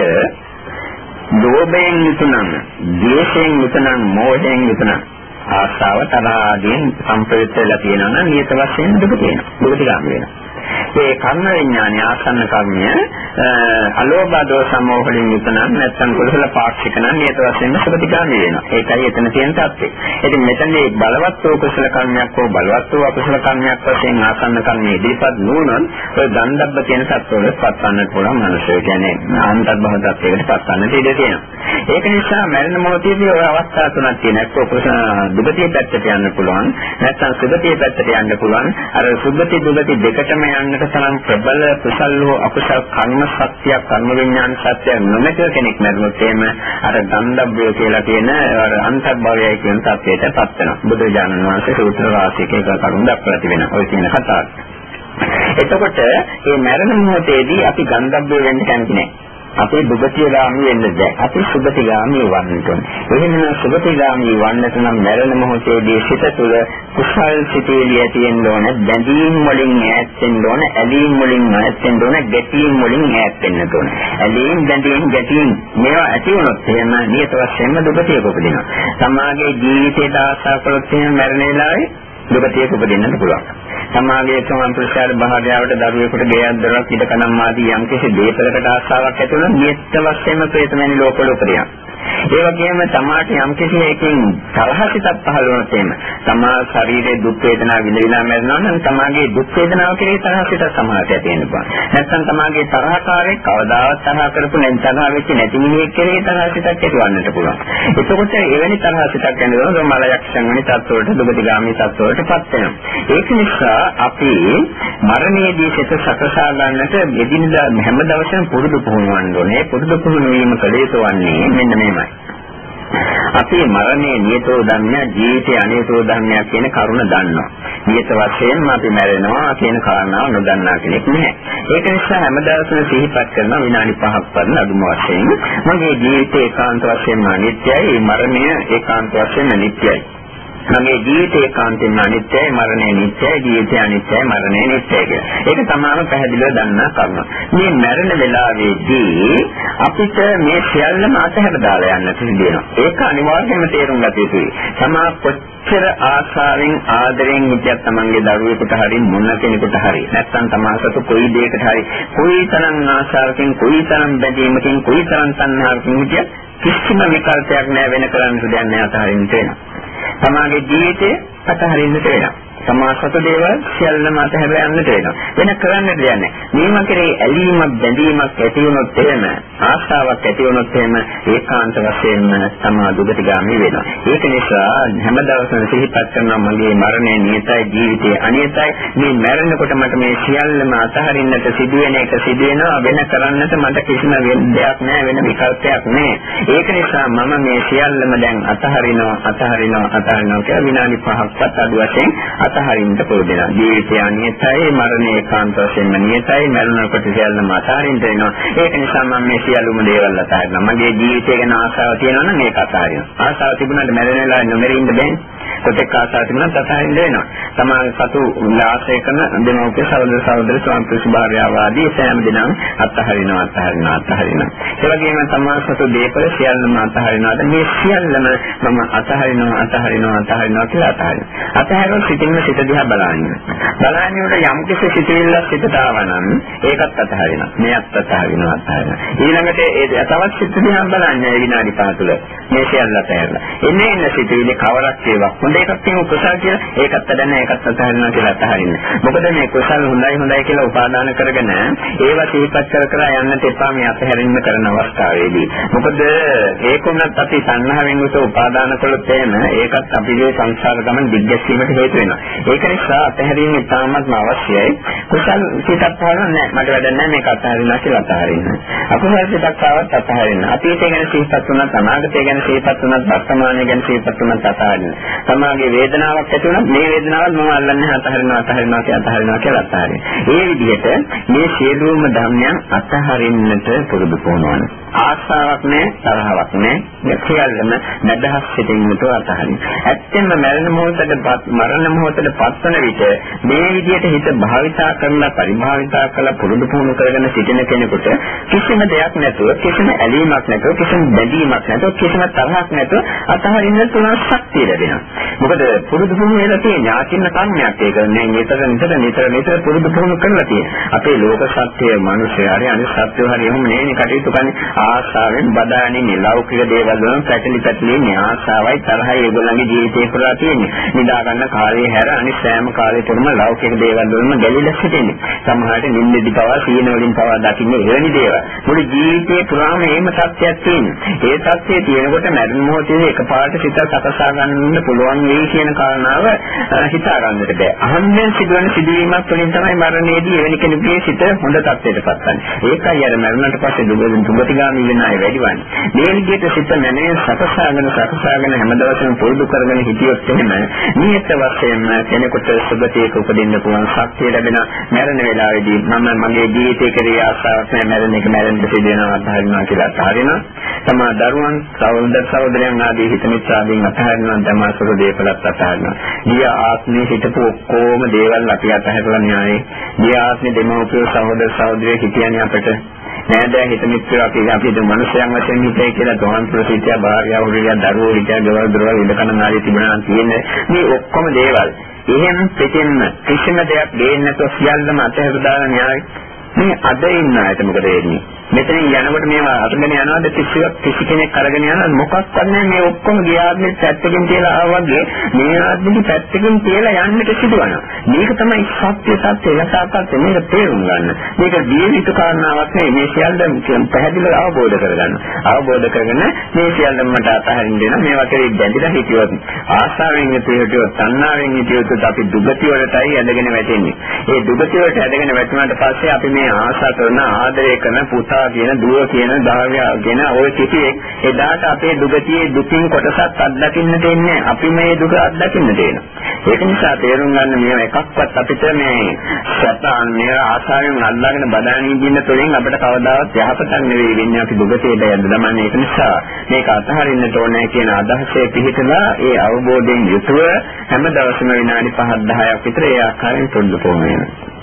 ලෝභයෙන් යුතුනම්, ද්වේෂයෙන් යුතුනම්, මෝහයෙන් යුතුනම් ආශාව තරහ ආදීන් සම්ප්‍රයුක්ත වෙලා තියෙනවා නම් නියත වශයෙන් දුක තියෙනවා. දුක දිගාම වෙනවා. ඒ කර්ම විඥානය ආසන්න කර්මය අලෝභ දෝෂ සමෝහ වලින් යුතනම් නැත්නම් කුසල පාක්ෂික නම් නියත වශයෙන්ම සුපතිගාමී වෙනවා. ඒකයි එතන තියෙන தත්ත්වය. ඉතින් මෙතනදී බලවත් වූ කුසල කර්මයක් හෝ බලවත් වූ අකුසල කර්මයක් වශයෙන් ආසන්න කර්මයේ ඉදිරිපත් නොවනොත් ඔය දණ්ඩබ්බ කියන සත්වවල පත්වන්නට පුළුවන් මනුෂ්‍යය කියන්නේ අන්තර්භව තත්ත්වයකට පත්වන්නට ඉඩ තියෙනවා. ඒක නිසා මරණ මොහොතේදී ඔය අවස්ථා තුනක් තියෙනවා. එක්ක කුසල දුගතිය පැත්තට යන්න පුළුවන්. නැත්නම් සුගතිය පැත්තට යන්න පුළුවන්. අර සුගති දුගති දෙකටම යන්නට තරම් ප්‍රබල කුසල හෝ අකුසල කර්ම සත්‍යයක් කර්ම විඥාන සත්‍යයක් නොමැති කෙනෙක් මරුණොත් එහෙම අර ගන්ධබ්බය කියලා කියන අර අන්තර්භවයයි කියන තත්ත්වයටපත් වෙනවා. බුදුරජාණන් වහන්සේ සූත්‍ර රාශියක එක කරුණු දක්වලා තිබෙනවා. ඔය කියන කතාව. එතකොට මේ මරණ මොහොතේදී අපි ගන්ධබ්බය වෙන්න කැමති නැහැ. අපේ දුගතියගාමී වෙන්න බෑ. අපි සුගතිගාමී වන්නට ඕනේ. එහෙනම් සුගතිගාමී වන්නට නම් මරණ මොහොතේදී සිත තුළ කුසල් සිතේලිය තියෙන්න ඕනේ. බැඳීම් වලින් ඈත් වෙන්න ඕනේ. ඇලීම් වලින් ඈත් වෙන්න ඕනේ. ගැටීම් වලින් ඈත් වෙන්න ඕනේ. ඇලීම් බැඳීම් ගැටීම් මේවා ඇති වුණොත් එහෙම නියත වශයෙන්ම දුගතියක උපදිනවා. සමාගයේ ජීවිතයට ආශා කළොත් එහෙම මරණ වෙලාවේ දුගතියක උපදින්නත් පුළුවන්. සමාගයේ සම්ප්‍රසාර භාගයාවට දරුවෙකුට ගෙයක් දරක් ඉඩ කනම් ආදී යම් කිසි දේපලකට ආශාවක් ඇති වුණොත් නියත වශයෙන්ම ප්‍රේතමැනි ලෝකවල උපදිනවා. ඒ වගේම තමාට යම් කිසි එකකින් තරහසිතක් පහළ වුණොත් එහෙම තමා ශරීරයේ දුක් වේදනා විඳිනා මරනවා නම් තමාගේ දුක් වේදනාව කෙරේ තරහසිත සමාහයට ඇති වෙන්න පුළුවන්. නැත්නම් තමාගේ තරහකාරයෙක් කවදාවත් තරහ කරපු නැති තරහ වෙච්ච නැති මිනිහෙක් කෙරේ තරහසිතක් ඇතිවන්නට පුළුවන්. එතකොට එවැනි තරහසිතක් ඇතිවෙනවා මලයක් සංගණි තත්ත්වවලට දුගතිගාමී තත්ත්වවලටපත් වෙනවා. ඒක නිසා අපි මරණයේදී සිත සකසා ගන්නට එදිනදා හැම දවසම පුරුදු පුහුණුවන්න ඕනේ. පුරුදු පුහුණු වීම කළ යුතු වන්නේ මෙන්න මේ එහෙමයි. අපි මරණය නියතෝ ධර්මය ජීවිතය අනියතෝ ධර්මයක් කියන කරුණ දන්නවා. නියත වශයෙන්ම අපි මැරෙනවා කියන කාරණාව නොදන්නා කෙනෙක් නැහැ. ඒක නිසා හැමදාම සිහිපත් කරන විනාඩි 5ක් වරන අදුම වශයෙන් මගේ ජීවිතය ඒකාන්ත වශයෙන්ම අනිත්‍යයි, මරණය ඒකාන්ත වශයෙන්ම නිට්ටයයි. මගේ ජීවිතේ කාන්තෙන් අනිත්‍යයි මරණය නිත්‍යයි ජීවිතය අනිත්‍යයි මරණය නිත්‍යයි කියලා. ඒක තමයි පැහැදිලිව දන්නා කර්ම. මේ මරණ වෙලාවේදී අපිට මේ සියල්ලම අතහැර දාලා යන්න සිදුවෙනවා. ඒක අනිවාර්යයෙන්ම තේරුම් ගත යුතුයි. තමා කොච්චර ආශාවෙන් ආදරෙන් හිටියත් තමන්ගේ දරුවෙකුට හරි මොන කෙනෙකුට හරි නැත්නම් තමා සතු කොයි දෙයකට හරි කොයිතරම් ආශාවකින් කොයිතරම් බැඳීමකින් කොයිතරම් තණ්හාවකින් හිටියත් කිසිම විකල්පයක් නැහැ වෙන කරන්න දෙයක් නැහැ අතහරින්න වෙනවා. තමාගේ ජීවිතය අතහරින්නට වෙනවා. තමා සත දේවල් සියල්ලම අතහැර යන්නට වෙනවා. වෙන කරන්නට දෙයක් නැහැ. මේවා කෙරේ ඇලීමක් බැඳීමක් ඇති වුණොත් එහෙම ආශාවක් ඇති වුණොත් එහෙම ඒකාන්ත වශයෙන්ම තමා දුගතිගාමී වෙනවා. ඒක නිසා හැමදාම සිහිපත් කරනවා මගේ මරණය නියතයි ජීවිතය අනියතයි. මේ මැරෙනකොට මට මේ සියල්ලම අතහරින්නට සිදුවෙන එක සිදුවෙනවා වෙන කරන්නට මට කිසිම දෙයක් නැහැ වෙන විකල්පයක් නැහැ. ඒක නිසා මම මේ සියල්ලම දැන් අතහරිනවා අතහරිනවා අතහරිනවා කියලා විනාඩි 5ක්වත් අඩු වශයෙන් අතහරින්න පොදෙනවා. ජීවිතය අනියතයි, මරණය ඒකාන්ත වශයෙන්ම නියතයි, මරණකොට සියල්ලම අතහරින්න වෙනවා. ඒක නිසා මම මේ සියලුම දේවල් අතහරිනවා. මගේ ජීවිතය ගැන ආශාව තියෙනවා නම් ඒක අතහරිනවා. ආශාව තිබුණාට මැරෙන වෙලාවේ නොමරින්න බෑනේ. කොටෙක් ආශාව තිබුණත් අතහරින්න වෙනවා. තමන් සතු ආශ්‍රය කරන දෙමව්පිය සහෝදර සහෝදර ස්වාමි භාර්යාව ආදී සෑම දිනම අතහරිනවා අතහරිනවා අතහරිනවා. ඒ වගේම තමන් සතු දීපල සියල්ලම අතහරිනවාද මේ සියල්ලම මම අතහරිනවා අතහරිනවා අතහරිනවා කියලා අතහරිනවා. අතහැරලා සිටින්න සිත දිහා බලන්න. බලන්නේ යම් කිසි සිතුවිල්ලක් සිතට ආවනම් ඒකත් අතහරිනවා. මේත් අතහරිනවා අතහරිනවා. ඊළඟට ඒ තවත් සිත දිහා බලන්නේ විනාඩි 5 තුළ මේ සියල්ල අතහැරලා. එන්නේ එන්න සිතුවිලි කවරක් ඒවා හොඳ එකක් තියෙන කුසල් කියලා ඒකත් වැඩ නැහැ ඒකත් අතහරිනවා කියලා අතහරින්න. මොකද මේ කුසල් හොඳයි හොඳයි කියලා උපාදාන කරගෙන ඒවා සිහිපත් කර කර යන්නට එපා මේ අතහැරින්න කරන අවස්ථාවේදී. මොකද ඒකුණත් අපි සංහාවෙන් උස උපාදාන කළොත් එහෙම ඒකත් අපිගේ සංසාර ගමන දිග්ගැසීමට හේතු වෙනවා. ඒක නිසා අතහැරීම ඉතාමත්ම අවශ්‍යයි. කුසල් සිතක් පහළ නැහැ. මට වැඩක් නැහැ මේක අතහරිනවා කියලා අතහරින්න. අකුසල් සිතක් ආවත් අතහරින්න. අතීතය ගැන සිහිපත් වුණත් අනාගතය ගැන සිහිපත් වුණත් වර්තමානය ගැන සිහිපත් වුණත් අතහරින්න. තමාගේ වේදනාවක් ඇති වුණත් මේ වේදනාවත් මම අල්ලන්නේ අතහරිනවා අතහරිනවා කියලා අතහරිනවා කියලා අතහරින්න. ඒ විදිහට මේ සියලුම ධර්මයන් අතහරින්නට පුරුදු පුහුණුවන. ආශාවක් නැහැ, තරහාවක් නැහැ. සියල්ලම නැදහස් සිටින් යුතුව අතහරින්න. ඇත්තෙන්ම මරණ මොහොතට මරණ මොහොතට පත්වන විට මේ විදිහට හිත භාවිතා කරලා පරිභාවිතා කරලා පුරුදු පුහුණු කරගෙන සිටින කෙනෙකුට කිසිම දෙයක් නැතුව කිසිම ඇලීමක් නැතුව කිසිම බැඳීමක් නැතුව කිසිම තරහක් නැතුව අතහරින්න තුන ශක්තිය ලැබෙනවා. මොකද පුරුදු පුහුණු වෙලා තියෙන ඥාතින්න කර්මයක් ඒක නේ නිතර නිතර නිතර නිතර පුරුදු පුහුණු කරලා තියෙන. අපේ ලෝක සත්‍යය මිනිස්සු හරි අනිත් සත්‍යය හරි එහෙම නෙවෙයි කටයුතු කරන්නේ ආශාවෙන් බදාන්නේ ලෞකික දේවල් වලින් පැටලි පැටලි මේ ආශාවයි තරහයි ඒගොල්ලන්ගේ ජීවිතේ පුරා තියෙන්නේ. නිදා ගන්න කාලේ හැර අනිත් සෑම කාලේ තුරම ලෞකික දේවල් වලම ගැලිලා සිටින්නේ. සමහරට නිින්දෙදි පවා සීන වලින් පවා දකින්නේ එවැනි දේවල්. මුළු ජීවිතේ පුරාම එහෙම සත්‍යයක් තියෙනවා. ඒ සත්‍යය තියෙනකොට මරණ මොහොතේ එකපාරට සිත සකසා ගන්න පුළුවන් වෙයි කියන කාරණාව හිතා ගන්නට බෑ. අහම්බෙන් සිදුවන සිදුවීමක් වලින් තමයි මරණයේදී එවැනි කෙනෙකුගේ සිත හොඳ තත්ත්වයට පත්වන්නේ. ඒකයි අර මරණයට පස්සේ දුගතිගාමී වෙන අය වැඩිවන්නේ. මේ විදිහට සිත නැනේ සකසාගෙන සකසාගෙන හැමදවසම පුරුදු කරගෙන හිටියොත් එහෙම නියත වශයෙන්ම කෙනෙකුට සුගතියක උපදින්න පුළුවන් ශක්තිය ලැබෙන මරණ වේලාවේදී මම මගේ ජීවිතේ කෙරේ ආසාවක් නැහැ මරණ එක මරණ දෙසිදෙනවා අත්හරිනවා කියලා අත්හරිනවා. තමා දරුවන් සහෝදර සහෝදරයන් ආදී හිත මිත්‍රාදීන් අත්හරිනවා තමා සුළු දේපලත් අත්හරිනවා. ගිය ආත්මේ හිටපු ඔක්කොම දේවල් අපි අත්හැරලා න්යායේ. ගිය ආත්මේ දෙමව්පියෝ සහෝදර සහෝදරයෝ හිටියනේ අපිට නෑදෑ හිත මිත්‍රයෝ අපි අපි මනුෂ්‍යයන් වශයෙන් හිතේ කියලා තෝන් ප්‍රසිද්ධිය භාර්යාව උරියා දරුවෝ හිටියා ගෙවල් දොරවල් ඉඳකන ආදී තිබුණා තියෙන්නේ මේ ඔක්කොම දේවල් එහෙම පිටින්ම කිසිම දෙයක් දෙන්නේ නැතුව සියල්ලම අතහැර දාලා න්යාය මේ අද ඉන්න අයට මොකද වෙන්නේ මෙතනින් යනකොට මේවා අරගෙන යනවාද? කිසිවක් කිසි කෙනෙක් අරගෙන යනවාද? මොකක්වත් නැහැ. මේ ඔක්කොම ගියාත්මේ පැත්තකින් කියලා ආවා වගේ මේ ආත්මෙදි පැත්තකින් කියලා යන්නට සිදුවනවා. මේක තමයි සත්‍ය සත්‍ය යථාර්ථය මේක තේරුම් ගන්න. මේක දීවිත කාරණාවක් නෙවෙයි. මේ සියල්ල පැහැදිලිව අවබෝධ කරගන්න. අවබෝධ කරගෙන මේ සියල්ලම මට අතහරින්න දෙන මේවා කෙරෙහි බැඳිලා හිටියොත් ආශාවෙන් හිටියොත් තණ්හාවෙන් හිටියොත් අපි දුගති වලටයි ඇදගෙන වැටෙන්නේ. ඒ දුගති වලට ඇදගෙන වැටුණාට පස්සේ අපි මේ ආශා කරන ආදරය කරන පුතා පුතා කියන දුව කියන ධාර්යා කියන ওই කිසියෙක් එදාට අපේ දුගතියේ දුකින් කොටසක් අත්දකින්න දෙන්නේ අපි මේ දුක අත්දකින්න දෙනවා. ඒක නිසා තේරුම් ගන්න මේවා එකක්වත් අපිට මේ සත්‍යන් මේ ආශාවෙන් අල්ලාගෙන බදාගෙන ඉන්න තුළින් අපිට කවදාවත් යහපතක් නෙවෙයි වෙන්නේ. අපි දුගතියට යන්න දමන්නේ. ඒක නිසා මේක අතහරින්නට ඕනේ කියන අදහසේ පිහිටලා ඒ අවබෝධයෙන් යුතුව හැම දවසම විනාඩි 5 10ක් විතර ඒ ආකාරයෙන් පොඩ්ඩ පොමු වෙනවා.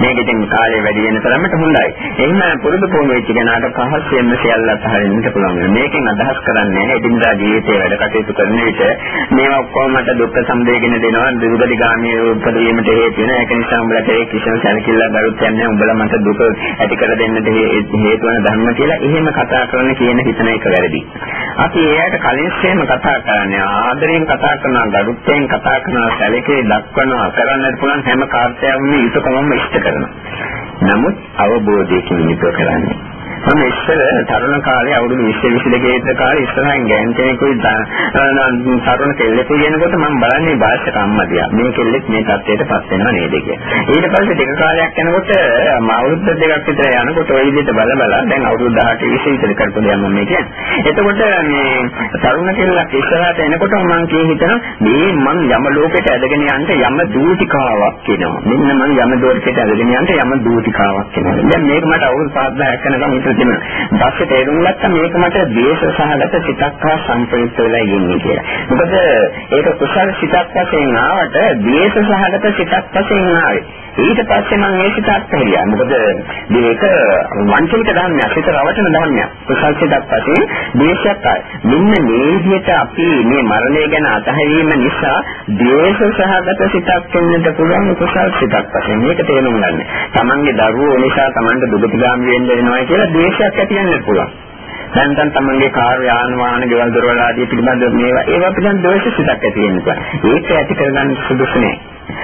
මේක ඉතින් කාලය වැඩි වෙන තරමට හොඳයි. එහෙම පුරුදු පුහුණු වෙච්ච කෙනාට පහසෙන්ම සියල්ල අතහරින්නට පුළුවන්. මේකෙන් අදහස් කරන්නේ එදිනදා ජීවිතයේ වැඩ කටයුතු කරන විට මේවා ඔක්කොම මට දුක්ඛ සමුදයගෙන දෙනවා. දුගති ගාමී උපදවීමට හේතු වෙන. ඒක නිසා උඹලට ඒ කිසිම සැලකිල්ලක් දරුත් යන්නේ උඹලා මට දුක ඇති කර දෙන්නට හේතු වෙන ධර්ම කියලා එහෙම කතා කරන කියන හිතන එක වැරදි. අපි ඒකට කලින් සේම කතා කරන්නේ ආදරයෙන් කතා කරනවා, ගරුත්වයෙන් කතා කරනවා, සැලකේ දක්වනවා කරන්නට පුළුවන් හැම කාර්යයක්ම යුතුයකමම ඉෂ්ට කරනවා. නමුත් අවබෝධයකින් යුතුව කරන්නේ. මම ඉස්සර තරුණ කාලේ අවුරුදු 20 22 විතර කාලේ ඉස්සරහින් ගෑන් කෙනෙකුයි තරුණ කෙල්ලෙකු කියනකොට මම බලන්නේ භාෂක අම්මදියා. මේ කෙල්ලෙක් මේ තත්ත්වයට පත් වෙනව නේද කියලා. ඊට පස්සේ දෙක කාලයක් යනකොට මම අවුරුදු දෙකක් විතර යනකොට ওই විදිහට බල බල දැන් අවුරුදු 18 20 විතර කරපු දෙයක් මම මේ කියන්නේ. එතකොට මේ තරුණ කෙල්ලක් ඉස්සරහට එනකොට මම කිය හිතන මේ මං යම ලෝකෙට ඇදගෙන යන්න යම දූතිකාවක් කියනවා. මෙන්න මං යම දෝරකෙට ඇදගෙන යන්න යම දූතිකාවක් කියනවා. දැන් මේක මට අවුරුදු 5 10ක් යනකම් විතර තිබුණා. ඊපස්සේ තේරුම් ගත්තා මේක මට ද්වේෂ සහගත සිතක් හා සංප්‍රයුක්ත වෙලා ඉන්නේ කියලා. මොකද ඒක කුසල සිතක් වශයෙන් ආවට ද්වේෂ සහගත සිතක් වශයෙන් ආවේ. ඊට පස්සේ මම මේ සිත අත්හැරියා. මොකද මේක වංචනික ධර්මයක්, සිත රවටන ධර්මයක්. කුසල් සිතක් පස්සේ ද්වේෂයක් ආයි. මෙන්න මේ විදිහට අපි මේ මරණය ගැන අතහැරීම නිසා ද්වේෂ සහගත සිතක් වෙන්නට පුළුවන් කුසල් සිතක් වශයෙන්. මේක තේරුම් ගන්න. තමන්ගේ දරුවෝ නිසා තමන්ට දුගතිගාමී වෙන්න වෙනවා කියලා ද්වේෂයක් ඇති වෙන්න පුළුවන්. නැත්නම් තමන්ගේ කාර් යාන වාහන ගෙවල් දොරවල් ආදී පිළිබඳව මේවා ඒවා පිළිබඳ ද්වේෂ සිතක් ඇති වෙනවා. ඒක ඇති කරගන්න සුදුසු නෑ.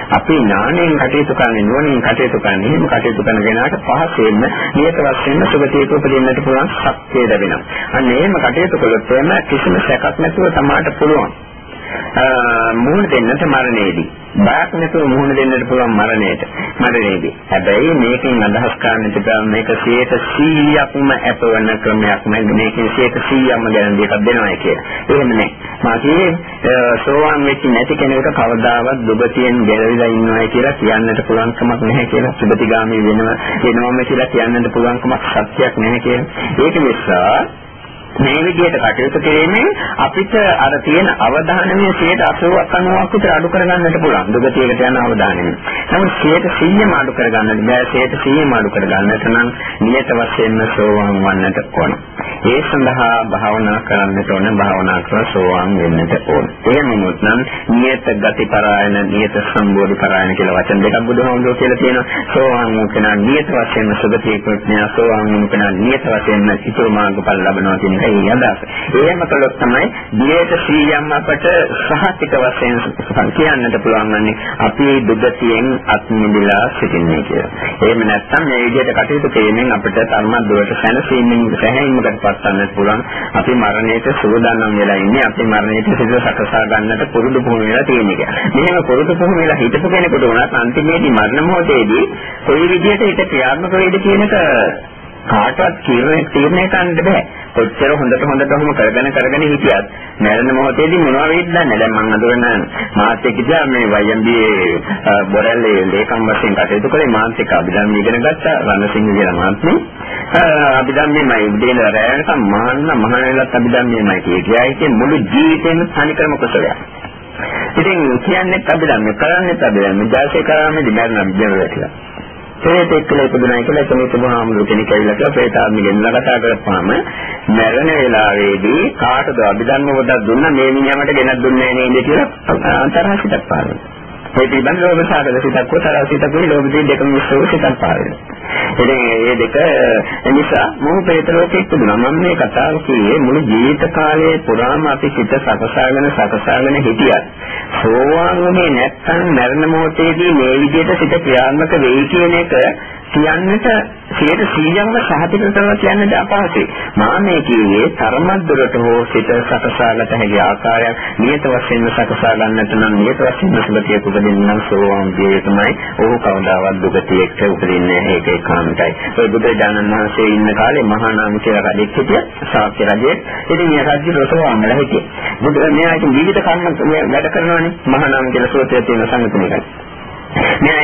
අපි ඥාණයෙන් කටයුතු කරන්නේ නුවණින් කටයුතු කරන්නේ එහෙම කටයුතු කරන කෙනාට පහසෙන්න නියත වශයෙන්ම සුගතියක උපදින්නට පුළුවන් ශක්තිය ලැබෙනවා. අන්න එහෙම කටයුතු කළොත් එම කිසිම සැකක් නැතුව තමාට පුළුවන්. මුහුණ දෙන්නට මරණයේදී බයක් නැතුව මුහුණ දෙන්නට පුළුවන් මරණයට මරණයේදී හැබැයි මේකෙන් අදහස් කරන්න තිබෙන මේක 100%ක්ම අපවන ක්‍රමයක් නෙවෙයි මේකෙන් 100%ක්ම ගැන දෙකක් දෙනවා කියලා. එහෙම නෑ. මා කියේ සෝවාන් වෙච්ච නැති කෙනෙකුට කවදාවත් දුගතියෙන් ගැලවිලා ඉන්නවා කියලා කියන්නට පුළුවන් කමක් නැහැ කියලා. සුගතිගාමී වෙනවා වෙනවම කියලා කියන්නට පුළුවන් කමක් සත්‍යයක් නැහැ කියලා. ඒක නිසා මේ විදිහට කටයුතු කිරීමෙන් අපිට අර තියෙන අවධානමය 80ක් 90ක් විතර අඩු කරගන්නට පුළුවන්. දුගතියකට යන අවධානය. නමුත් 100ම අඩු කරගන්නට බෑ. 100ම අඩු කරගන්නට නම් නියත වශයෙන්ම සෝවාන් වන්නට ඕන. ඒ සඳහා භාවනා කරන්නට ඕන. භාවනා කරලා සෝවාන් වෙන්නට ඕන. එහෙමනොත් නම් නියත ගති පරායන, නියත සම්බෝධි පරායන කියලා වචන දෙකක් බුදුහාමුදුරුවෝ කියලා තියෙනවා. සෝවාන් වුණ කෙනා නියත වශයෙන්ම සුගතියකට යනවා. සෝවාන් වුණ කෙනා නියත වශයෙන්ම ඉතුරු මාර්ගඵල ලබනවා කියන ඒකයි අදහස. එහෙම කළොත් තමයි දියේට 100ක් අපට සහතික වශයෙන් කියන්නට පුළුවන් වන්නේ අපි දුගතියෙන් අත් මිදලා සිටින්නේ කියලා. එහෙම නැත්නම් මේ විදිහට කටයුතු කිරීමෙන් අපිට ධර්ම දුරට සැනසීමෙන් සැහැීමකට පත්වන්නත් පුළුවන්. අපි මරණයට සූදානම් වෙලා ඉන්නේ. අපි මරණයට සිත සකසා ගන්නට පුරුදු පුහුණු වෙලා තියෙන එක. මෙහෙම පුරුදු පුහුණු වෙලා හිටපු කෙනෙකුට උනත් අන්තිමේදී මරණ මොහොතේදී කොයි විදිහට හිත ක්‍රියාත්මක වෙයිද කියන එක කාටවත් තීරණය තීරණය කරන්න බෑ. කොච්චර හොඳට හොඳට ඔහොම කරගෙන කරගෙන හිටියත් මරණ මොහොතේදී මොනවා වෙයිද දන්නේ? දැන් මම අඳුරන මාත් එක්ක ගියා මේ YMB බොරැල්ලේ ලේකම් වශයෙන් කටයුතු කරේ මාත් එක්ක අභිධර්ම ඉගෙන ගත්තා රණසිංහ කියලා මාත්මේ අභිධර්මයේමයි උදේන රැයනකම් මහන්න මහානලත් අභිධර්මයේමයි කිය. කිය මුළු ජීවිතේම තනිකරම කුසලයක්. ඉතින් කියන්නේ අභිධර්ම කරන්නේ අභිධර්ම. ජාතේ කරාමේදී මරණ විද්‍යාව ප්‍රේතෙක් කියලා ඉපදුනායි කියලා කෙනෙක් බුදුහාමුදුරු කෙනෙක් ඇවිල්ලා කියලා ප්‍රේතාත්ම ගෙන්නලා කතා කරපුවාම මරණ වේලාවේදී කාටද අභිධර්ම පොතක් දුන්නා මේ මිනිහාමට ගෙනත් දුන්නේ නැහැ නේද කියලා අන්තරාශිතක් පාරනවා. ඒ පිළිබඳ ලෝභ සාගත සිතක් කොතරම් සිතක් වෙයි ලෝභ දෙක දෙකම මිශ්‍ර වූ සිතක් පාවෙන. ඉතින් මේ දෙක නිසා මොහු ප්‍රේත ලෝකෙට තිබුණා. මම මේ කතාව කියේ මුළු ජීවිත කාලයේ පුරාම අපි සිත සකසාගෙන සකසාගෙන හිටියත් සෝවාන් වුණේ නැත්නම් මරණ මොහොතේදී මේ විදිහට සිත ක්‍රියාත්මක වෙයි කියන එක කියන්නට 100%ක්ම සහතික කරලා කියන්නට අපහසුයි. මා මේ කියේ තරමක් දුරට හෝ සිත සකසාගත හැකි ආකාරයක් නියත වශයෙන්ම සකසා ගන්නට නම් නියත වශයෙන්ම සුගතියක උපදින්න නම් සෝවාන් විය යුතුමයි. ඔහු කවදාවත් දුගතියක උපදින්නේ නැහැ ඒක ඒකාන්තයි. ඒ බුදුරජාණන් වහන්සේ ඉන්න කාලේ මහා නාම කියලා රජෙක් හිටියා. ශාක්‍ය රජෙක්. ඉතින් මේ රජු රසවාම වෙලා හිටියේ. බුදු මෙයා ඉතින් විවිධ කර්ම වැඩ කරනවානේ. මහා නාම කියලා සෝතය තියෙන සංගතනිකයි. මෙයා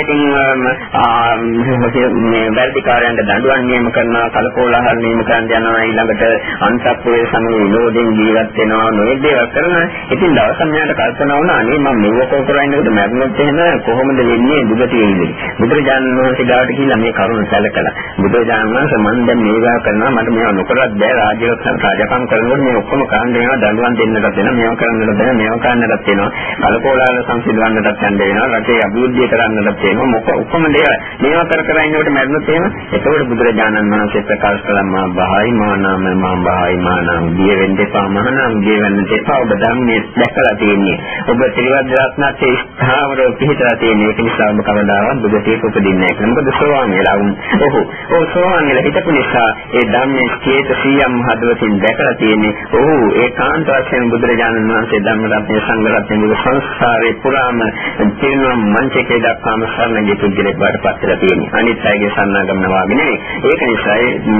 ඉතින් මේ වැඩිකාරයන්ට දඬුවම් නියම කරනවා කලකෝලහල් නියම කරන්න යනවා ඊළඟට අන්තප්පුවේ සමග විනෝදෙන් ජීවත් වෙනවා නොයෙක් දේවල් කරනවා. ඉතින් දවසක් මෙයාට කල්පනා වුණා අනේ මම මෙව කරන්නේ මැරුණොත් එහෙම කොහොමද වෙන්නේ? දුගතිය ඉන්නේ බුදුරජාණන් වහන්සේ ගාවට ගිහිල්ලා මේ කරුණ සැලකලා බුදුරජාණන් වහන්සේ මම දැන් මේවා කරනවා මට මේවා නොකරත් බෑ රාජ්‍යවත්සන් රාජකම් කරනකොට මේ ඔක්කොම කරන්න වෙනවා දඬුවම් දෙන්නට වෙනවා මේවා කරන්නට බෑ මේවා කරන්නට වෙනවා. කලකෝලහල් සංසිඳවන්නටත් යන්න වෙනවා රටේ අභිවෘද්ධිය කරන්නට තියෙනවා මොක ඔක්කොම දේවල් මේවා කර කර ඉන්නකොට මැරුණොත් එහෙම එතකොට බුදුරජාණන් වහන්සේ ප්‍රකාශ කළා මා බහයි මා නාම මා බහයි මා නාම. දිය වෙන්න එපා මහා නාම. දිය වෙන්න එපා. ඔබ ධම්මයේ දැකලා තියෙන්නේ. ඔබ ත්‍රිවද්ද රත්නයේ ස්ථාවරව පිහිටලා තියෙන ඒක නිසා ඔබ කවදාවත් බුදුතේක උපදින්නේ නැහැ. මොකද සෝවාන් වෙලා වුන්. ඔහු ඔව් සෝවාන් වෙලා හිටපු නිසා ඒ ධම්මයේ ස්කේත සියම් හදවතින් දැකලා තියෙන්නේ. ඔහු ඒකාන්ත වශයෙන් බුදුරජාණන් වහන්සේ ධම්ම රත්නයේ සංඝ රත්නයේ සංස්කාරේ පුරාම තිරුවන් මංචකේ දක්වාම සරණගේ පුද්ගලෙක් බාටපත් වෙලා තියෙන්නේ. අනිත් අයගේ සන්නාගමන වාගේ නෙවෙයි. ඒක නිසා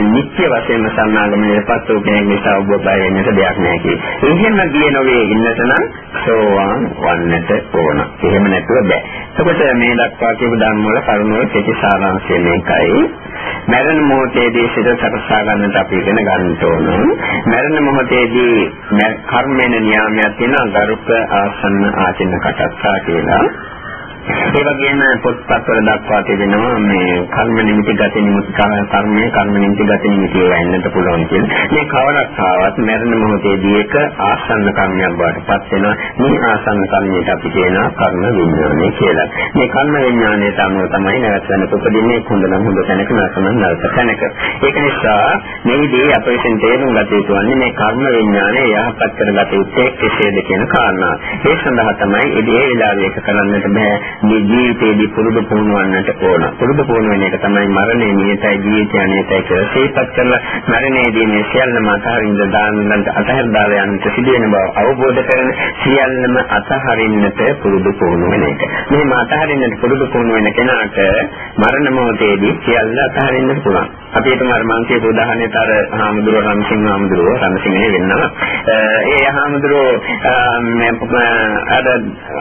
නිත්‍ය වශයෙන්ම සන්නාගමනයටපත් වූ කෙනෙක් නිසා ඔබ බය වෙන්නට දෙයක් නැහැ කියේ. එහෙම ගියේ නොවේ ඉන්නට නම් සෝවාන් වන්නට ඕන. එහෙම නැතුව බෑ. එතකොට මේ දක්වා කියපු ධර්ම වල කරුණ වල කෙටි සාරාංශය මේකයි. මරණ මොහොතේදී සිත සකසා ගන්නට අපි ඉගෙන ගන්න ඕන. මරණ මොහොතේදී කර්මෙන නියාමයක් තියෙනවා ගරුක ආසන්න ආචින්න කටත්තා කියලා. ඒ වගේම පොත්පත්වල දක්වා තිබෙනවා මේ කර්ම නිමිති ගත නිමිති කර්මයේ කර්ම නිමිති ගත නිමිති වෙන්නත් පුළුවන් කියලා. මේ කවරක් ආවත් මරණ මොහොතේදී එක ආසන්න කර්මයක් බවට පත් වෙනවා. මේ ආසන්න කර්මයට අපි කියනවා කර්ම විඥානය කියලා. මේ කර්ම විඥානයට අනුව තමයි නැවතන උපදින්නේ හොඳ නම් හොඳ තැනක නැත්නම් නරක තැනක. ඒක නිසා මේදී අප විසින් තේරුම් ගත යුතු වන්නේ මේ කර්ම විඥානය යහපත් කරගත යුත්තේ කෙසේද කියන කාරණා. ඒ සඳහා තමයි ඉදී ඒ විලාසයක කරන්නට බෑ මේ ජීවිතයේදී පුරුදු පුහුණුවන්නට ඕන. පුරුදු පුහුණු වෙන එක තමයි මරණය නියතයි ජීවිතය අනියතයි කියලා සිහිපත් කරලා මරණයේදී මේ සියල්ලම අතහරින්න දාන්නට අතහැර දාලා යන්නට සිදුවෙන බව අවබෝධ කරගෙන සියල්ලම අතහරින්නට පුරුදු පුහුණු වෙන එක. මේ අතහරින්නට පුරුදු පුහුණු වෙන කෙනාට මරණ මොහොතේදී සියල්ල අතහරින්න පුළුවන්. අපි හිතමු අර මං කියපු උදාහරණයට අර හාමුදුරුවෝ රණසිංහ හාමුදුරුවෝ රණසිංහේ වෙන්නවා. ඒ හාමුදුරුවෝ අර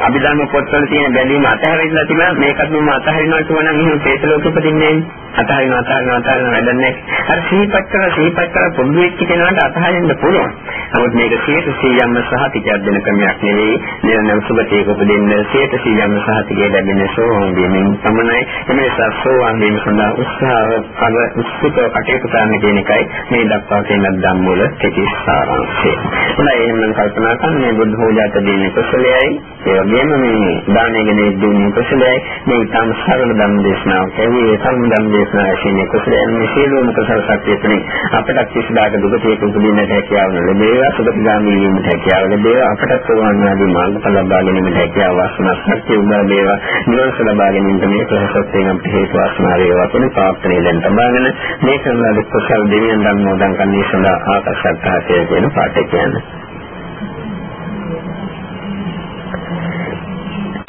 අභිධර්ම පොත්වල තියෙන බැඳීම අතහැරිලා තිබුණා මේකත් මම අතහරිනවා කියනවා නම් එහෙම තේස ලෝකෙ උපදින්නේ අතහරින අතහරින අතහරින වැඩන්නේ අර සිහිපත් කරලා සිහිපත් කරලා පොඩු වෙච්ච කෙනාට අතහරින්න පුළුවන්. නමුත් මේක 100%ක්ම සහතිකයක් දෙන ක්‍රමයක් නෙවෙයි. නිරන්තර සුභතේක උපදින්න 100%ක්ම සහතිකය ලැබෙන සෝවාන් වීමෙන් පමණයි. එමේ සෝවාන් වීම සඳහා උත්සාහ කර උත්සුක කටයුතු කරන්න කියන එකයි මේ දක්වා තියෙන ධම්මවල කෙටි සාරාංශය. උනා එහෙනම් කල්පනා කරන්නේ බුද්ධ පූජාට දෙන කුසලයයි. ඒ වගේම මේ දානය ගැන දෙන්නේ කුසලයයි. මේ තම සරල ධම්ම දේශනාව ඒ සම්ම ධම්ම දේශනාව ඇසීමේ කුසලයන් මේ සියලුම කුසල ශක්තිය තුළින් අපට කිසිදාක දුකේක උපදින්නට හැකියාව ලැබේවා. සුගතිගාමී වීමට හැකියාව ලැබේවා. අපට සෝවාන් ආදී මාර්ගඵල ලබා ගැනීමට හැකියාව වාසනා ශක්තිය උදා වේවා. නිවන ලබා ගැනීමට මේ ප්‍රසස්සයෙන් අපට හේතු වාසනා වේවා. කියන ප්‍රාර්ථනාව දැන් තබාගෙන මේ කරන කුසල දෙවියන් ධම්මෝ දන් කන්නේ සඳහා ආකාශත්හාතය කියන පාඩේ කියන්නේ.